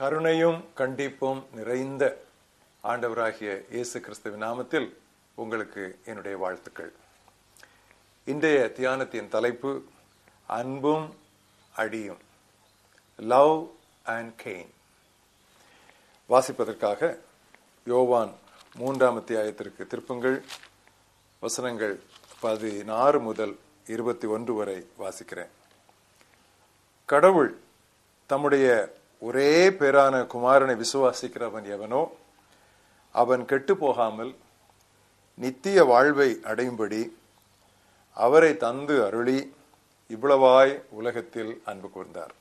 கருணையும் கண்டிப்பும் நிறைந்த ஆண்டவராகிய இயேசு கிறிஸ்துவின் நாமத்தில் உங்களுக்கு என்னுடைய வாழ்த்துக்கள். இன்றைய தியானத்தின் தலைப்பு அன்பும் அடியும் லவ் அண்ட் கெயின். வாசிப்பதற்காக யோவான் மூன்றாம் அத்தியாயத்திற்கு திருப்புங்கள். வசனங்கள் பதினாறு முதல் இருபத்தி ஒன்று வரை வாசிக்கிறேன். கடவுள் தம்முடைய ஒரே பேரான குமாரனை விசுவாசிக்கிறவன் எவனோ அவன் கெட்டு போகாமல் நித்திய வாழ்வை அடையும்படி அவரை தந்து அருளி இவ்வளவாய் உலகத்தில் அன்பு கூர்ந்தார்.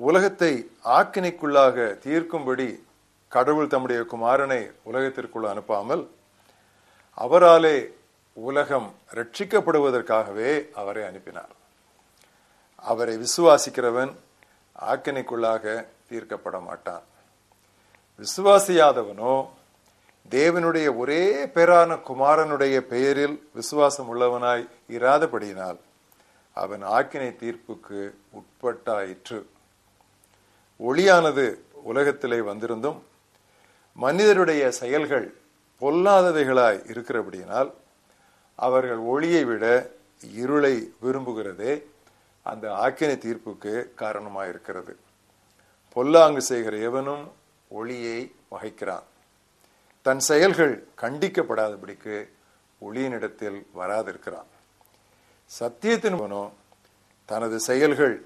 உலகத்தை ஆக்கினைக்குள்ளாக தீர்க்கும்படி கடவுள் தம்முடைய குமாரனை உலகத்திற்குள் அனுப்பாமல் அவராலே உலகம் ரட்சிக்கப்படுவதற்காகவே அவரை அனுப்பினார். அவரை விசுவாசிக்கிறவன் ஆக்கினைக்குள்ளாக தீர்க்கப்பட மாட்டான். விசுவாசியாதவனோ தேவனுடைய ஒரே பேரான குமாரனுடைய பெயரில் விசுவாசம் உள்ளவனாய் இராதபடியினால் அவன் ஆக்கினை தீர்ப்புக்கு உட்பட்டாயிற்று. ஒளியானது உலகத்திலே வந்திருந்தும் மனிதருடைய செயல்கள் பொல்லாதவைகளாய் இருக்கிறபடியினால் அவர்கள் ஒளியை விட இருளை விரும்புகிறதே அந்த ஆக்கினை தீர்ப்புக்கு காரணமாயிருக்கிறது. பொல்லாங்கு செய்கிற எவனும் ஒளியை வகைக்கிறான். தன் செயல்கள் கண்டிக்கப்படாதபடிக்கு ஒளியினிடத்தில் வராதிருக்கிறான். சத்தியத்தின்வனோ தனது செயல்கள்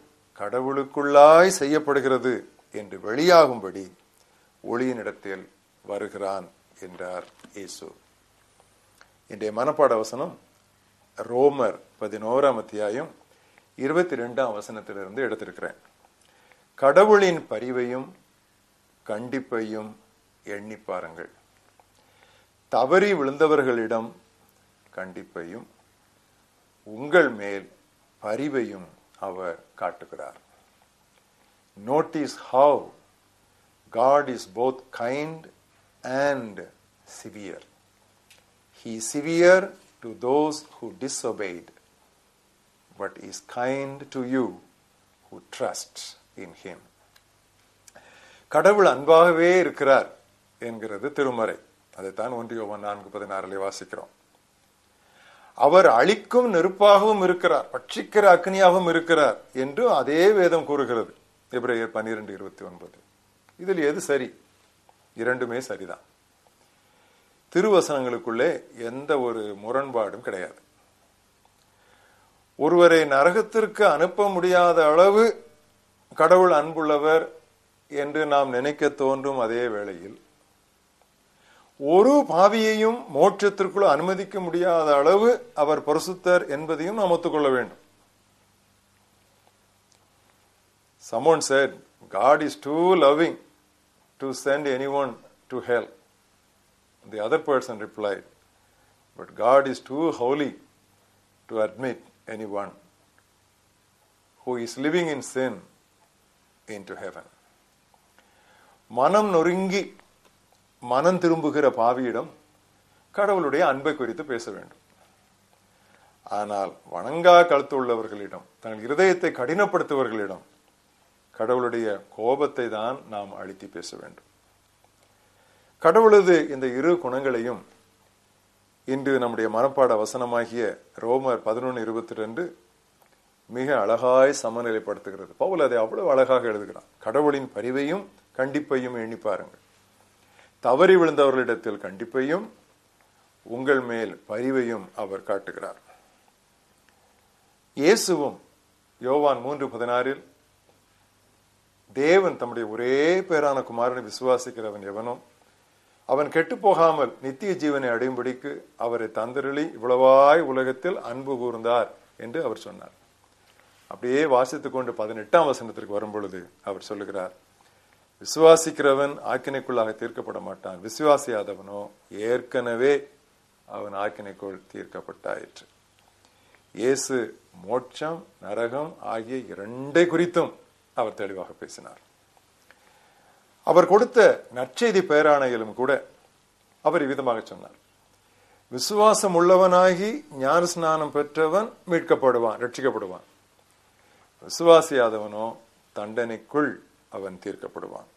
கடவுளுக்குள்ளாய் செய்யப்படுகிறது என்று வெளியாகும்படி ஒளியினிடத்தில் வருகிறான் என்றார் இயேசு. இன்றைய மனப்பாட வசனம் ரோமர் பதினோராம் அத்தியாயம் இருபத்தி ரெண்டாம் வசனத்திலிருந்து எடுத்திருக்கிறேன். கடவுளின் பரிவையும் கண்டிப்பையும் எண்ணி பாருங்கள். தவறி விழுந்தவர்களிடம் கண்டிப்பையும் உங்கள் மேல் பரிவையும் அவர் காட்டுகிறார். Notice how God is both kind and severe he severe to those who who but is kind to you who trust in Him. கடவுள் அன்பாகவே இருக்கிறார் என்கிறது திருமறை. அதைத்தான் ஒன்றியோவன் நான்கு பதினாறிலே வாசிக்கிறோம். அவர் அழிக்கும் நெருப்பாகவும் இருக்கிறார் பட்சிக்கிற அக்னியாகவும் இருக்கிறார் என்று அதே வேதம் கூறுகிறது. எப்ரேயர் பன்னிரெண்டு இருபத்தி ஒன்பது. இதில் எது சரி? இரண்டுமே சரிதான். திருவசனங்களுக்குள்ளே எந்த ஒரு முரண்பாடும் கிடையாது. ஒருவரை நரகத்திற்கு அனுப்ப முடியாத அளவு கடவுள் அன்புள்ளவர் என்று நாம் நினைக்க தோன்றும் அதே வேளையில் ஒரு பாவியையும் மோட்சத்திற்குள் அனுமதிக்க முடியாத அளவு அவர் பரிசுத்தர் என்பதையும் நாம் ஒத்துக்கொள்ள வேண்டும் Someone said, God is too loving to send anyone to hell. The other person replied, But God is too holy to admit anyone who is living in sin into heaven. மனம் நொறுங்கி மனம் திரும்புகிற பாவியிடம் கடவுளுடைய அன்பை குறித்து பேச வேண்டும் ஆனால் வணங்கா கழுத்து உள்ளவர்களிடம் தங்கள் இருதயத்தை கடினப்படுத்துவர்களிடம் கடவுளுடைய கோபத்தை தான் நாம் அழித்து பேச வேண்டும் கடவுளது இந்த இரு குணங்களையும் இன்று நம்முடைய மனப்பாட வசனமாகிய ரோமர் பதினொன்று இருபத்தி ரெண்டு மிக அழகாய் சமநிலைப்படுத்துகிறது. பவுல் அதை அவ்வளவு அழகாக எழுதுகிறான். கடவுளின் பரிவையும் கண்டிப்பையும் எண்ணி பாருங்கள். தவறி விழுந்தவர்களிடத்தில் கண்டிப்பையும் உங்கள் மேல் பரிவையும் அவர் காட்டுகிறார். இயேசுவும் யோவான் மூன்று பதினாறில் தேவன் தம்முடைய ஒரே பேரான குமாரனை விசுவாசிக்கிறவன் எவனோ அவன் கெட்டு போகாமல் நித்திய ஜீவனை அடையும்படிக்கு அவரை தந்தருளி இவ்வளவாய் உலகத்தில் அன்பு கூர்ந்தார் என்று அவர் சொன்னார். அப்படியே வாசித்துக் கொண்டு பதினெட்டாம் வசனத்திற்கு வரும் பொழுது அவர் சொல்லுகிறார் விசுவாசிக்கிறவன் ஆக்கினைக்குள்ளாக தீர்க்கப்பட மாட்டான். விசுவாசியாதவனோ ஏற்கனவே அவன் ஆக்கினைக்குள் தீர்க்கப்பட்டாயிற்று இயேசு மோட்சம் நரகம் ஆகிய இரண்டை குறித்தும் அவர் தெளிவாக பேசினார். அவர் கொடுத்த நற்செய்தி பேராணையிலும் கூட அவர் இவ்விதமாக சொன்னார். விசுவாசம் உள்ளவனாகி ஞான ஸ்நானம் பெற்றவன் மீட்கப்படுவான் ரட்சிக்கப்படுவான். விசுவாசியாதவனோ தண்டனைக்குள் அவன் தீர்க்கப்படுவான்.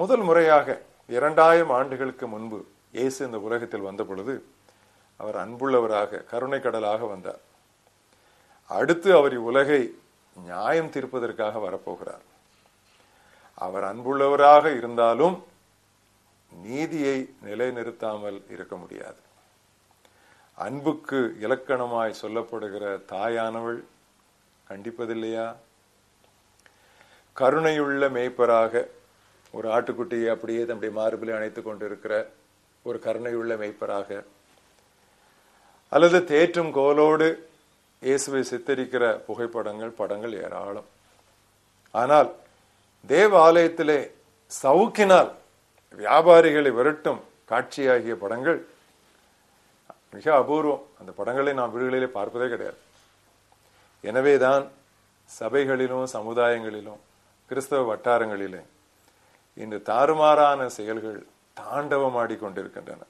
முதல் முறையாக இரண்டாயிரம் ஆண்டுகளுக்கு முன்பு இயேசு இந்த உலகத்தில் வந்த பொழுது அவர் அன்புள்ளவராக கருணை கடலாக வந்தார். அடுத்து அவர் இவ்வுலகை நியாயம் தீர்ப்பதற்காக வரப்போகிறார். அவர் அன்புள்ளவராக இருந்தாலும் நீதியை நிலைநிறுத்தாமல் இருக்க முடியாது. அன்புக்கு இலக்கணமாய் சொல்லப்படுகிற தாயானவள் கண்டிப்பதில்லையா? கருணையுள்ள மேய்ப்பராக ஒரு ஆட்டுக்குட்டியை அப்படியே தன்னுடைய மார்பிலே அணைத்துக் கொண்டிருக்கிற ஒரு கருணையுள்ள மேய்ப்பராக அல்லது தேற்றும் கோலோடு இயேசுவை சித்தரிக்கிற புகைப்படங்கள் படங்கள் ஏராளம். ஆனால் தேவாலயத்திலே சவுக்கினால் வியாபாரிகளை விரட்டும் காட்சியாகிய படங்கள் மிக அபூர்வம். அந்த படங்களை நாம் வீடுகளிலே பார்ப்பதே கிடையாது. எனவேதான் சபைகளிலும் சமுதாயங்களிலும் கிறிஸ்தவ வட்டாரங்களிலே இன்று தாறுமாறான செயல்கள் தாண்டவமாடி கொண்டிருக்கின்றன.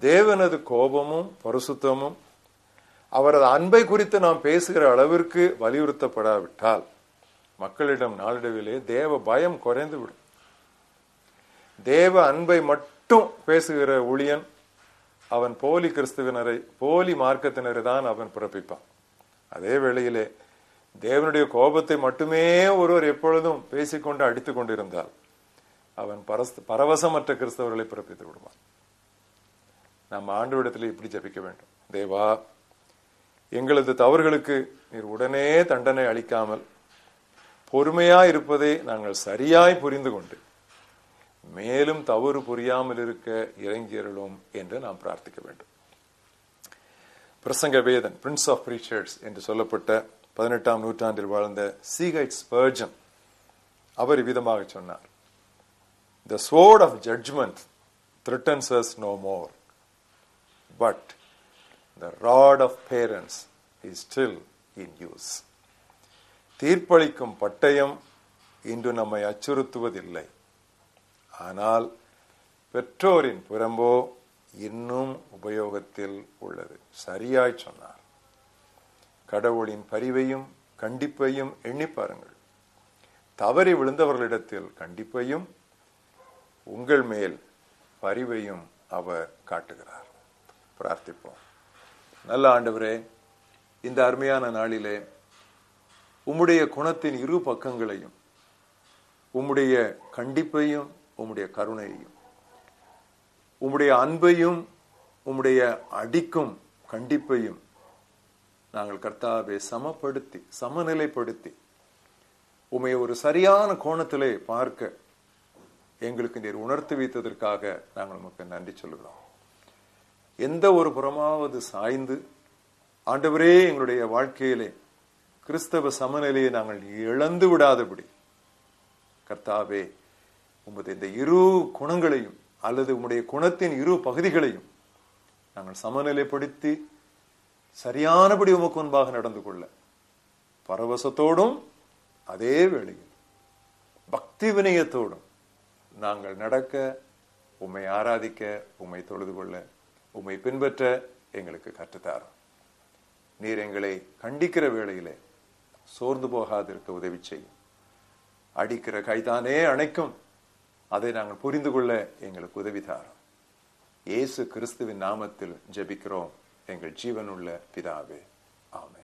தேவனது கோபமும் பரிசுத்தமும் அவரது அன்பை குறித்து நாம் பேசுகிற அளவிற்கு வலியுறுத்தப்படாவிட்டால் மக்களிடம் நாளடைவிலே தேவ பயம் குறைந்து விடும். தேவ அன்பை மட்டும் பேசுகிற ஊழியன் அவன் போலி கிறிஸ்துவினரை போலி மார்க்கத்தினரை தான் அவன் பிறப்பிப்பான். அதே வேளையிலே தேவனுடைய கோபத்தை மட்டுமே ஒருவர் எப்பொழுதும் பேசிக்கொண்டு அடித்துக் கொண்டிருந்தால் அவன் பரஸ் பரவசமற்ற கிறிஸ்தவர்களை பிறப்பித்து விடுவான். நாம் ஆண்டவிடத்தில் இப்படி ஜபிக்க வேண்டும். தேவா எங்களது தவறுகளுக்கு நீர் உடனே தண்டனை அளிக்காமல் பொறுமையா இருப்பதை நாங்கள் சரியாய் புரிந்து கொண்டு மேலும் தவறு புரியாமல் இருக்க இறங்கியருளும் என்று நாம் பிரார்த்திக்க வேண்டும். பிரசங்க வேதன் பிரின்ஸ் ஆஃப் பிரீச்சர்ஸ் என்று சொல்லப்பட்ட பதினெட்டாம் நூற்றாண்டில் வாழ்ந்த சீகைட் ஸ்பர்ஜன் அவர் விதமாக சொன்னார். The sword of judgement threatens no more but the rod of of is still in use தீர்ப்பளிக்கும் பட்டயம் இன்று நம்மை அச்சுறுத்துவதில்லை. ஆனால் பெற்றோரின் புறம்போ இன்னும் உபயோகத்தில் உள்ளது. சரியாய் சொன்னார். கடவுளின் பரிவையும் கண்டிப்பையும் எண்ணி பாருங்கள். தவறி விழுந்தவர்களிடத்தில் கண்டிப்பையும் உங்கள் மேல் பரிவையும் அவர் காட்டுகிறார். பிரார்த்திப்போம். நல்ல ஆண்டவரே இந்த அருமையான நாளிலே உம்முடைய குணத்தின் இரு பக்கங்களையும் உம்முடைய கண்டிப்பையும் உம்முடைய கருணையையும் உம்முடைய அன்பையும் உம்முடைய அடிக்கும் கண்டிப்பையும் நாங்கள் கர்த்தாவை சமப்படுத்தி சமநிலைப்படுத்தி உம்மை ஒரு சரியான கோணத்திலே பார்க்க எங்களுக்கு நீர் உணர்த்து வைத்ததற்காக நாங்கள் நமக்கு நன்றி சொல்கிறோம் எந்த ஒரு புறமாவது சாய்ந்து ஆண்டவரே எங்களுடைய வாழ்க்கையிலே கிறிஸ்தவ சமநிலையை நாங்கள் இழந்து விடாதபடி கர்த்தாவே உமது இந்த இரு குணங்களையும் அல்லது உம்முடைய குணத்தின் இரு பகுதிகளையும் நாங்கள் சமநிலைப்படுத்தி சரியானபடி உமக்கு முன்பாக நடந்து கொள்ள பரவசத்தோடும் அதே வேளையில் பக்தி வினயத்தோடும் நாங்கள் நடக்க உம்மை ஆராதிக்க உம்மை தொழுது கொள்ள உம்மை பின்பற்ற எங்களுக்கு கற்றுத்தாரும். நீர் எங்களை கண்டிக்கிற வேளையிலே சோர்ந்து போகாதிருக்க உதவி செய்யும். அடிக்கிற கைதானே அணைக்கும். அதை நாங்கள் புரிந்து கொள்ள எங்களுக்கு உதவி தாரும். இயேசு கிறிஸ்துவின் நாமத்தில் ஜெபிக்கிறோம். எங்கள் ஜீவனுள்ள பிதாவே. ஆமை